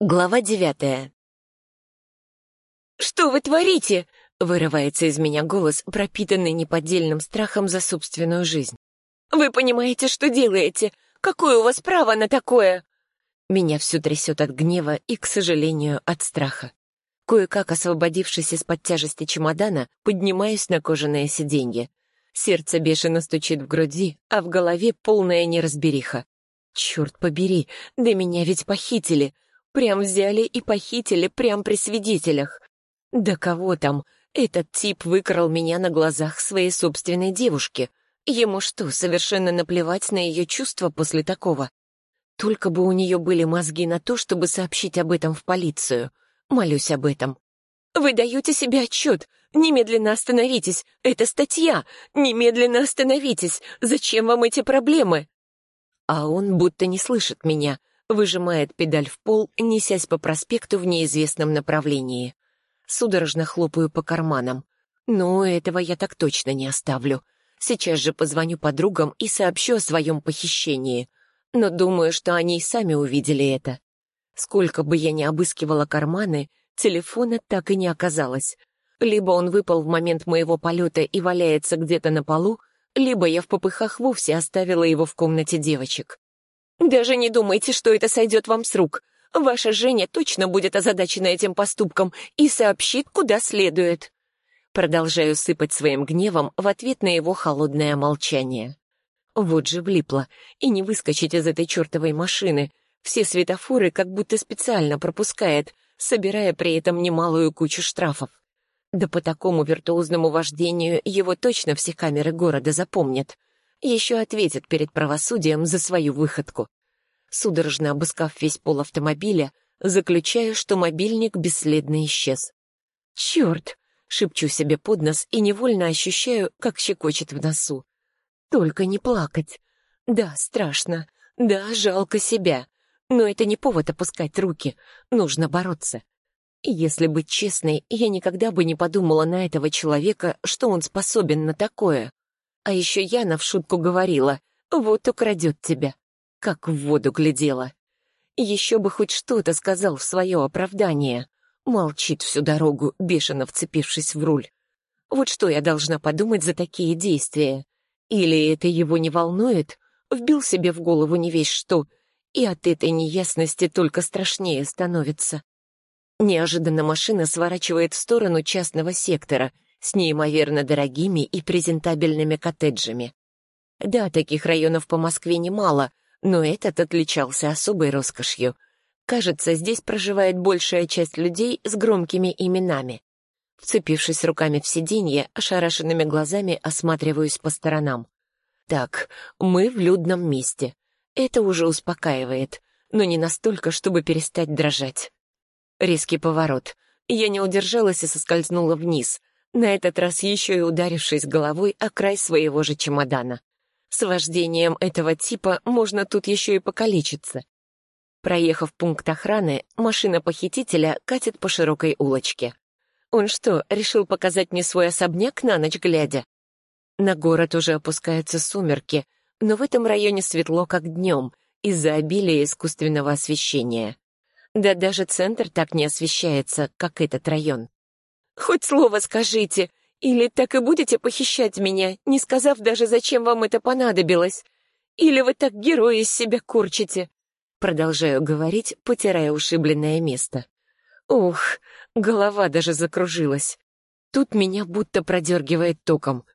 Глава девятая. «Что вы творите?» — вырывается из меня голос, пропитанный неподдельным страхом за собственную жизнь. «Вы понимаете, что делаете? Какое у вас право на такое?» Меня все трясет от гнева и, к сожалению, от страха. Кое-как освободившись из-под тяжести чемодана, поднимаюсь на кожаное сиденье. Сердце бешено стучит в груди, а в голове полная неразбериха. Черт побери, да меня ведь похитили. Прям взяли и похитили прям при свидетелях. Да кого там? Этот тип выкрал меня на глазах своей собственной девушки. Ему что, совершенно наплевать на ее чувства после такого? Только бы у нее были мозги на то, чтобы сообщить об этом в полицию. Молюсь об этом. «Вы даете себе отчет? Немедленно остановитесь! Это статья! Немедленно остановитесь! Зачем вам эти проблемы?» А он будто не слышит меня — выжимает педаль в пол, несясь по проспекту в неизвестном направлении. Судорожно хлопаю по карманам. Но этого я так точно не оставлю. Сейчас же позвоню подругам и сообщу о своем похищении. Но думаю, что они и сами увидели это. Сколько бы я ни обыскивала карманы, телефона так и не оказалось. Либо он выпал в момент моего полета и валяется где-то на полу, либо я в попыхах вовсе оставила его в комнате девочек. Даже не думайте, что это сойдет вам с рук. Ваша Женя точно будет озадачена этим поступком и сообщит, куда следует. Продолжаю сыпать своим гневом в ответ на его холодное молчание. Вот же влипло. И не выскочить из этой чертовой машины. Все светофоры как будто специально пропускает, собирая при этом немалую кучу штрафов. Да по такому виртуозному вождению его точно все камеры города запомнят еще ответит перед правосудием за свою выходку. Судорожно обыскав весь пол автомобиля, заключаю, что мобильник бесследно исчез. «Черт!» — шепчу себе под нос и невольно ощущаю, как щекочет в носу. «Только не плакать. Да, страшно. Да, жалко себя. Но это не повод опускать руки. Нужно бороться. Если быть честной, я никогда бы не подумала на этого человека, что он способен на такое. А еще Яна в шутку говорила, вот украдет тебя. Как в воду глядела. Еще бы хоть что-то сказал в свое оправдание. Молчит всю дорогу, бешено вцепившись в руль. Вот что я должна подумать за такие действия? Или это его не волнует? Вбил себе в голову не весь что, и от этой неясности только страшнее становится. Неожиданно машина сворачивает в сторону частного сектора — с неимоверно дорогими и презентабельными коттеджами. Да, таких районов по Москве немало, но этот отличался особой роскошью. Кажется, здесь проживает большая часть людей с громкими именами. Вцепившись руками в сиденье, ошарашенными глазами осматриваюсь по сторонам. Так, мы в людном месте. Это уже успокаивает, но не настолько, чтобы перестать дрожать. Резкий поворот. Я не удержалась и соскользнула вниз — на этот раз еще и ударившись головой о край своего же чемодана. С вождением этого типа можно тут еще и покалечиться. Проехав пункт охраны, машина похитителя катит по широкой улочке. Он что, решил показать мне свой особняк на ночь глядя? На город уже опускаются сумерки, но в этом районе светло, как днем, из-за обилия искусственного освещения. Да даже центр так не освещается, как этот район. Хоть слово скажите, или так и будете похищать меня, не сказав даже, зачем вам это понадобилось. Или вы так героя из себя корчите. Продолжаю говорить, потирая ушибленное место. Ух, голова даже закружилась. Тут меня будто продергивает током.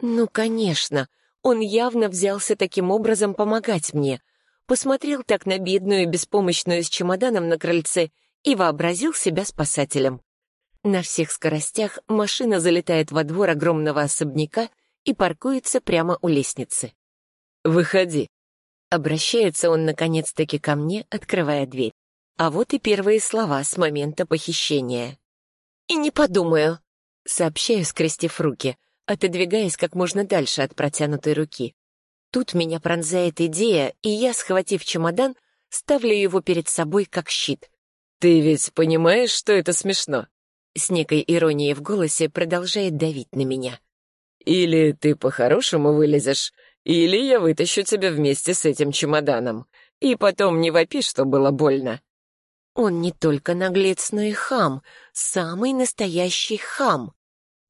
Ну, конечно, он явно взялся таким образом помогать мне. Посмотрел так на бедную и беспомощную с чемоданом на крыльце и вообразил себя спасателем. На всех скоростях машина залетает во двор огромного особняка и паркуется прямо у лестницы. «Выходи». Обращается он наконец-таки ко мне, открывая дверь. А вот и первые слова с момента похищения. «И не подумаю», — сообщаю, скрестив руки, отодвигаясь как можно дальше от протянутой руки. Тут меня пронзает идея, и я, схватив чемодан, ставлю его перед собой как щит. «Ты ведь понимаешь, что это смешно?» С некой иронией в голосе продолжает давить на меня. «Или ты по-хорошему вылезешь, или я вытащу тебя вместе с этим чемоданом. И потом не вопи, что было больно». Он не только наглец, но и хам, самый настоящий хам.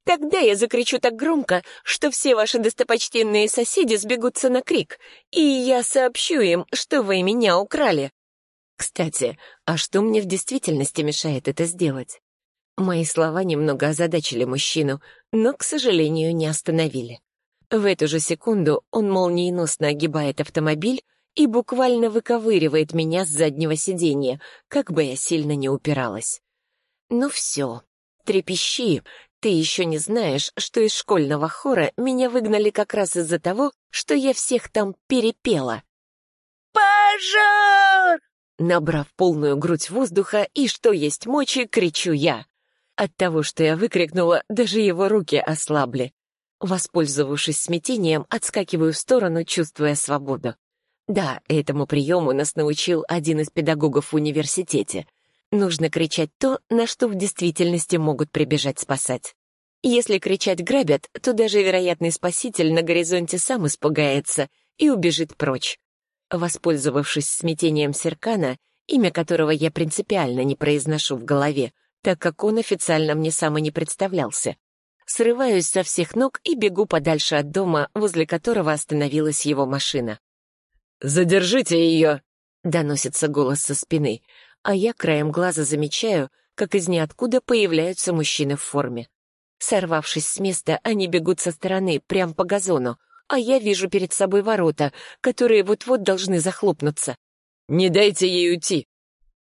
Тогда я закричу так громко, что все ваши достопочтенные соседи сбегутся на крик, и я сообщу им, что вы меня украли. Кстати, а что мне в действительности мешает это сделать? Мои слова немного озадачили мужчину, но, к сожалению, не остановили. В эту же секунду он молниеносно огибает автомобиль и буквально выковыривает меня с заднего сиденья, как бы я сильно не упиралась. Ну все, трепещи, ты еще не знаешь, что из школьного хора меня выгнали как раз из-за того, что я всех там перепела. «Пожар!» Набрав полную грудь воздуха и что есть мочи, кричу я. От того, что я выкрикнула, даже его руки ослабли. Воспользовавшись смятением, отскакиваю в сторону, чувствуя свободу. Да, этому приему нас научил один из педагогов в университете. Нужно кричать то, на что в действительности могут прибежать спасать. Если кричать грабят, то даже вероятный спаситель на горизонте сам испугается и убежит прочь. Воспользовавшись смятением Серкана, имя которого я принципиально не произношу в голове, так как он официально мне сам и не представлялся, срываюсь со всех ног и бегу подальше от дома, возле которого остановилась его машина. «Задержите ее!» — доносится голос со спины, а я краем глаза замечаю, как из ниоткуда появляются мужчины в форме. Сорвавшись с места, они бегут со стороны, прямо по газону, а я вижу перед собой ворота, которые вот-вот должны захлопнуться. «Не дайте ей уйти!»